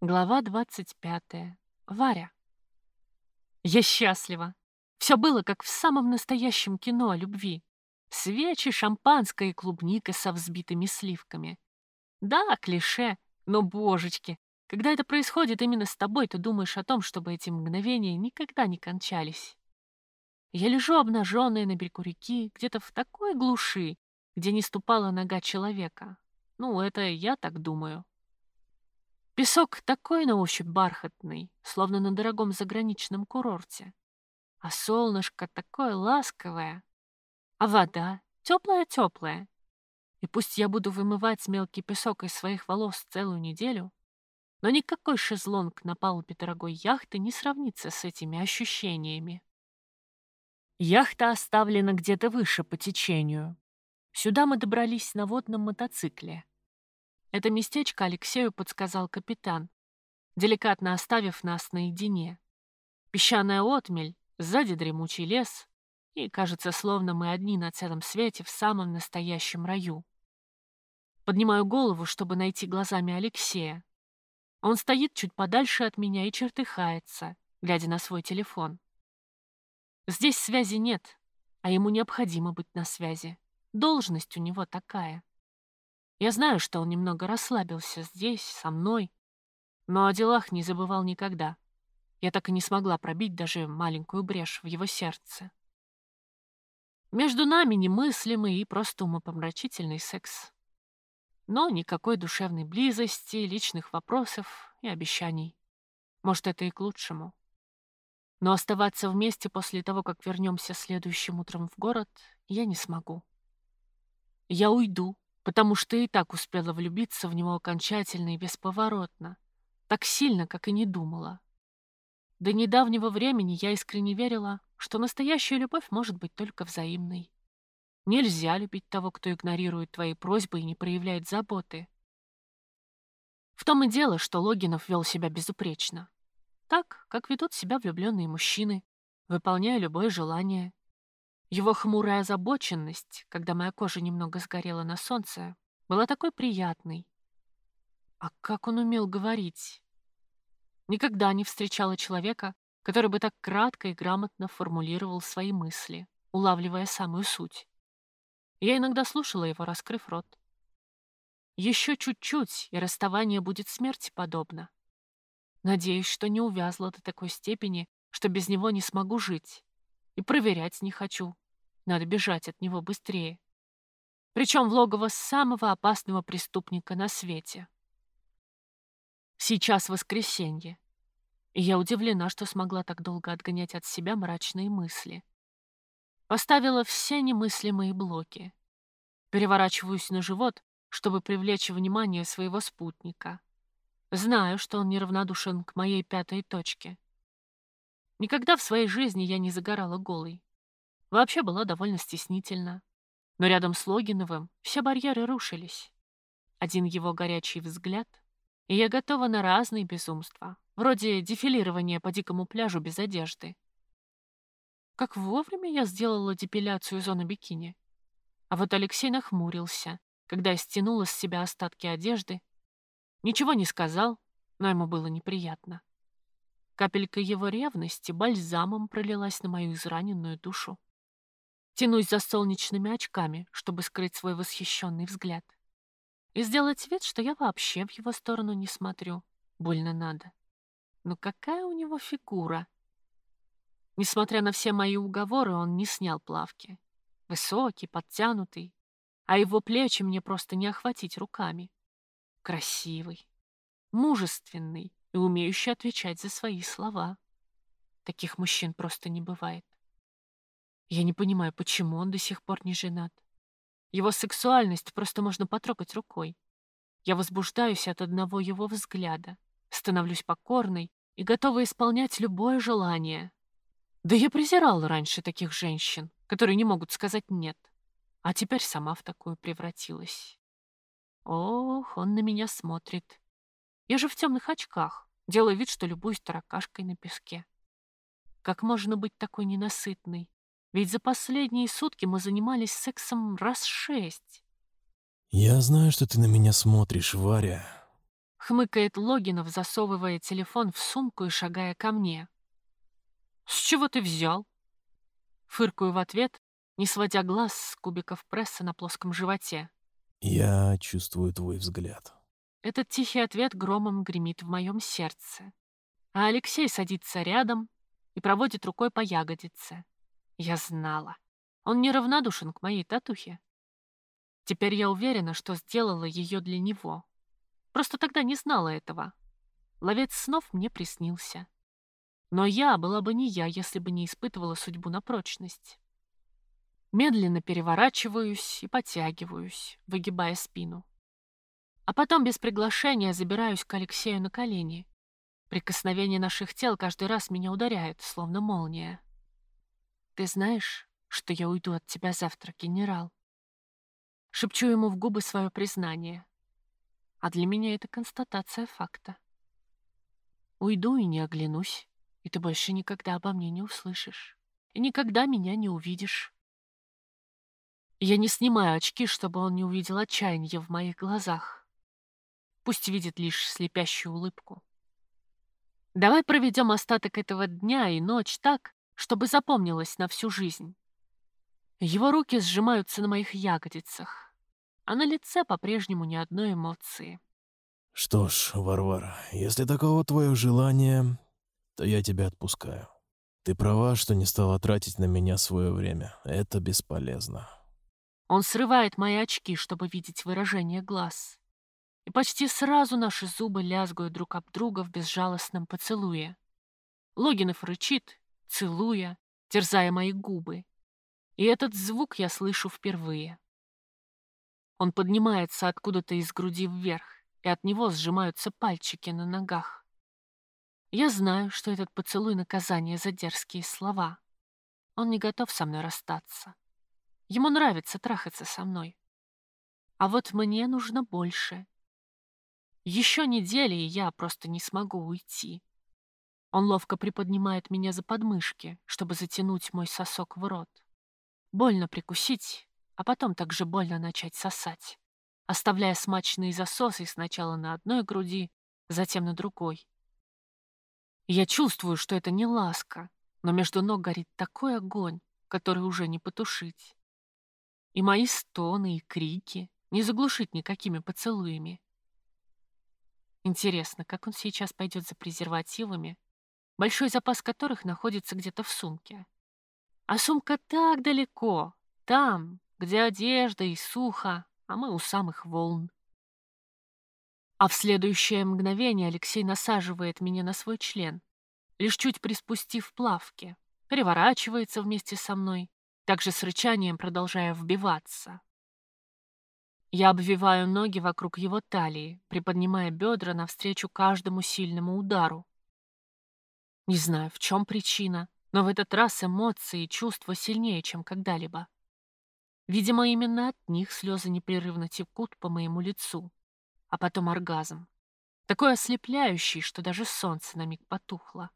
Глава 25. Варя. Я счастлива. Все было как в самом настоящем кино о любви. Свечи, шампанское и клубника со взбитыми сливками. Да, клише, но, божечки, когда это происходит именно с тобой, ты думаешь о том, чтобы эти мгновения никогда не кончались. Я лежу обнаженная на берегу реки, где-то в такой глуши, где не ступала нога человека. Ну, это я так думаю. Песок такой на ощупь бархатный, словно на дорогом заграничном курорте. А солнышко такое ласковое. А вода теплая-теплая. И пусть я буду вымывать мелкий песок из своих волос целую неделю, но никакой шезлонг на палубе дорогой яхты не сравнится с этими ощущениями. Яхта оставлена где-то выше по течению. Сюда мы добрались на водном мотоцикле. Это местечко Алексею подсказал капитан, деликатно оставив нас наедине. Песчаная отмель, сзади дремучий лес, и, кажется, словно мы одни на целом свете в самом настоящем раю. Поднимаю голову, чтобы найти глазами Алексея. Он стоит чуть подальше от меня и чертыхается, глядя на свой телефон. Здесь связи нет, а ему необходимо быть на связи. Должность у него такая. Я знаю, что он немного расслабился здесь, со мной, но о делах не забывал никогда. Я так и не смогла пробить даже маленькую брешь в его сердце. Между нами немыслимый и просто умопомрачительный секс. Но никакой душевной близости, личных вопросов и обещаний. Может, это и к лучшему. Но оставаться вместе после того, как вернемся следующим утром в город, я не смогу. Я уйду, потому что и так успела влюбиться в него окончательно и бесповоротно, так сильно, как и не думала. До недавнего времени я искренне верила, что настоящая любовь может быть только взаимной. Нельзя любить того, кто игнорирует твои просьбы и не проявляет заботы. В том и дело, что Логинов вел себя безупречно. Так, как ведут себя влюбленные мужчины, выполняя любое желание, его хмурая озабоченность, когда моя кожа немного сгорела на солнце, была такой приятной. А как он умел говорить? Никогда не встречала человека, который бы так кратко и грамотно формулировал свои мысли, улавливая самую суть. Я иногда слушала его, раскрыв рот. Еще чуть-чуть, и расставание будет смерти подобно. Надеюсь, что не увязла до такой степени, что без него не смогу жить. И проверять не хочу. Надо бежать от него быстрее. Причем в логово самого опасного преступника на свете. Сейчас воскресенье. И я удивлена, что смогла так долго отгонять от себя мрачные мысли. Поставила все немыслимые блоки. Переворачиваюсь на живот, чтобы привлечь внимание своего спутника. Знаю, что он неравнодушен к моей пятой точке. Никогда в своей жизни я не загорала голой. Вообще была довольно стеснительна. Но рядом с Логиновым все барьеры рушились. Один его горячий взгляд, и я готова на разные безумства, вроде дефилирования по дикому пляжу без одежды. Как вовремя я сделала депиляцию зоны бикини. А вот Алексей нахмурился, когда я стянула с себя остатки одежды. Ничего не сказал, но ему было неприятно. Капелька его ревности бальзамом пролилась на мою израненную душу. Тянусь за солнечными очками, чтобы скрыть свой восхищенный взгляд. И сделать вид, что я вообще в его сторону не смотрю. Больно надо. Но какая у него фигура! Несмотря на все мои уговоры, он не снял плавки. Высокий, подтянутый, а его плечи мне просто не охватить руками. Красивый, мужественный, и умеющий отвечать за свои слова. Таких мужчин просто не бывает. Я не понимаю, почему он до сих пор не женат. Его сексуальность просто можно потрогать рукой. Я возбуждаюсь от одного его взгляда, становлюсь покорной и готова исполнять любое желание. Да я презирала раньше таких женщин, которые не могут сказать «нет», а теперь сама в такую превратилась. Ох, он на меня смотрит, я же в темных очках, делаю вид, что любуюсь таракашкой на песке. Как можно быть такой ненасытной? Ведь за последние сутки мы занимались сексом раз шесть. Я знаю, что ты на меня смотришь, Варя. Хмыкает Логинов, засовывая телефон в сумку и шагая ко мне. «С чего ты взял?» Фыркаю в ответ, не сводя глаз с кубиков пресса на плоском животе. «Я чувствую твой взгляд». Этот тихий ответ громом гремит в моем сердце. А Алексей садится рядом и проводит рукой по ягодице. Я знала. Он неравнодушен к моей татухе. Теперь я уверена, что сделала ее для него. Просто тогда не знала этого. Ловец снов мне приснился. Но я была бы не я, если бы не испытывала судьбу на прочность. Медленно переворачиваюсь и подтягиваюсь, выгибая спину. А потом без приглашения забираюсь к Алексею на колени. Прикосновение наших тел каждый раз меня ударяет, словно молния. «Ты знаешь, что я уйду от тебя завтра, генерал?» Шепчу ему в губы свое признание. А для меня это констатация факта. Уйду и не оглянусь, и ты больше никогда обо мне не услышишь. И никогда меня не увидишь. Я не снимаю очки, чтобы он не увидел отчаяния в моих глазах. Пусть видит лишь слепящую улыбку. Давай проведем остаток этого дня и ночь так, чтобы запомнилось на всю жизнь. Его руки сжимаются на моих ягодицах, а на лице по-прежнему ни одной эмоции. «Что ж, Варвара, если таково твое желание, то я тебя отпускаю. Ты права, что не стала тратить на меня свое время. Это бесполезно». Он срывает мои очки, чтобы видеть выражение глаз и почти сразу наши зубы лязгают друг об друга в безжалостном поцелуе. Логинов рычит, целуя, терзая мои губы. И этот звук я слышу впервые. Он поднимается откуда-то из груди вверх, и от него сжимаются пальчики на ногах. Я знаю, что этот поцелуй — наказание за дерзкие слова. Он не готов со мной расстаться. Ему нравится трахаться со мной. А вот мне нужно больше. Еще недели, и я просто не смогу уйти. Он ловко приподнимает меня за подмышки, чтобы затянуть мой сосок в рот. Больно прикусить, а потом также больно начать сосать, оставляя смачные засосы сначала на одной груди, затем на другой. Я чувствую, что это не ласка, но между ног горит такой огонь, который уже не потушить. И мои стоны и крики не заглушить никакими поцелуями. Интересно, как он сейчас пойдет за презервативами, большой запас которых находится где-то в сумке. А сумка так далеко, там, где одежда и сухо, а мы у самых волн. А в следующее мгновение Алексей насаживает меня на свой член, лишь чуть приспустив плавки, переворачивается вместе со мной, также с рычанием продолжая вбиваться. Я обвиваю ноги вокруг его талии, приподнимая бедра навстречу каждому сильному удару. Не знаю, в чем причина, но в этот раз эмоции и чувства сильнее, чем когда-либо. Видимо, именно от них слезы непрерывно текут по моему лицу, а потом оргазм. Такой ослепляющий, что даже солнце на миг потухло.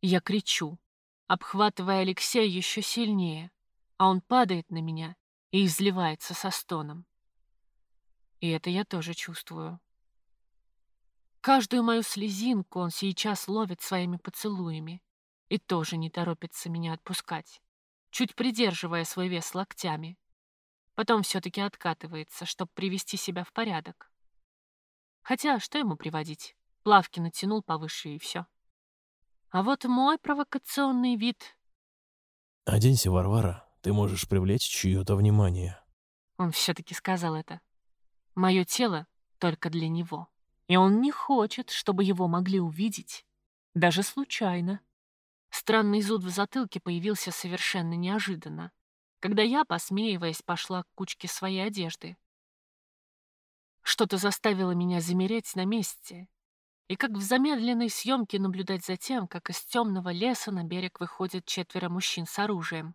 Я кричу, обхватывая Алексея еще сильнее, а он падает на меня и изливается со стоном. И это я тоже чувствую. Каждую мою слезинку он сейчас ловит своими поцелуями и тоже не торопится меня отпускать, чуть придерживая свой вес локтями. Потом все-таки откатывается, чтобы привести себя в порядок. Хотя, что ему приводить? Плавки натянул повыше и все. А вот мой провокационный вид... «Оденься, Варвара», ты можешь привлечь чье-то внимание. Он все-таки сказал это. Мое тело только для него. И он не хочет, чтобы его могли увидеть. Даже случайно. Странный зуд в затылке появился совершенно неожиданно, когда я, посмеиваясь, пошла к кучке своей одежды. Что-то заставило меня замереть на месте и как в замедленной съемке наблюдать за тем, как из темного леса на берег выходят четверо мужчин с оружием.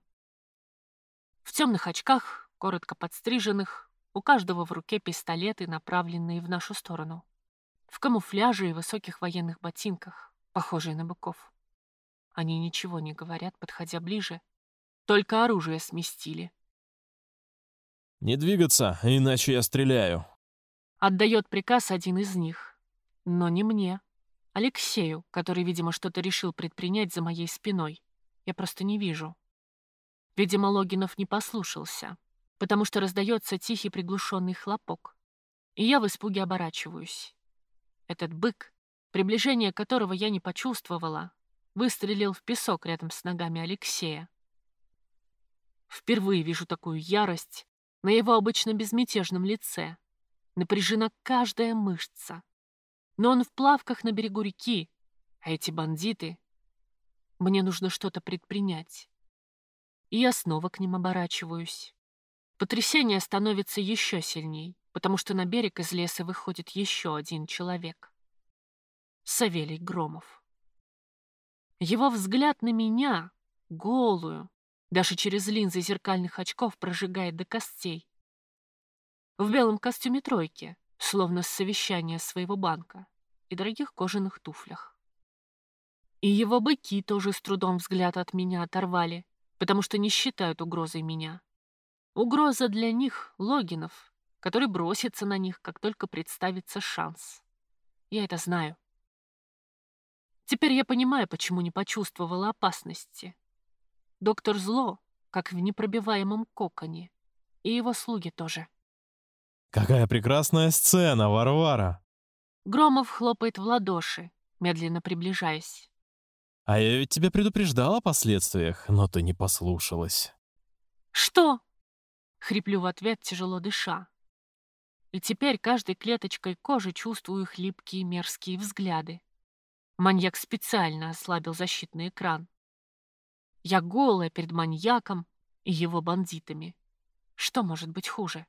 В темных очках, коротко подстриженных, у каждого в руке пистолеты, направленные в нашу сторону. В камуфляже и высоких военных ботинках, похожие на быков. Они ничего не говорят, подходя ближе. Только оружие сместили. «Не двигаться, иначе я стреляю», Отдает приказ один из них. Но не мне. Алексею, который, видимо, что-то решил предпринять за моей спиной. Я просто не вижу. Видимо, Логинов не послушался, потому что раздается тихий приглушенный хлопок. И я в испуге оборачиваюсь. Этот бык, приближение которого я не почувствовала, выстрелил в песок рядом с ногами Алексея. Впервые вижу такую ярость на его обычно безмятежном лице. Напряжена каждая мышца. Но он в плавках на берегу реки, а эти бандиты... Мне нужно что-то предпринять. И я снова к ним оборачиваюсь. Потрясение становится еще сильней, потому что на берег из леса выходит еще один человек. Савелий Громов. Его взгляд на меня, голую, даже через линзы зеркальных очков прожигает до костей. В белом костюме тройки, словно с совещания своего банка, и дорогих кожаных туфлях. И его быки тоже с трудом взгляд от меня оторвали, потому что не считают угрозой меня. Угроза для них — Логинов, который бросится на них, как только представится шанс. Я это знаю. Теперь я понимаю, почему не почувствовала опасности. Доктор Зло, как в непробиваемом коконе, и его слуги тоже. «Какая прекрасная сцена, Варвара!» Громов хлопает в ладоши, медленно приближаясь. «А я ведь тебя предупреждал о последствиях, но ты не послушалась». «Что?» — хриплю в ответ, тяжело дыша. И теперь каждой клеточкой кожи чувствую их липкие мерзкие взгляды. Маньяк специально ослабил защитный экран. Я голая перед маньяком и его бандитами. Что может быть хуже?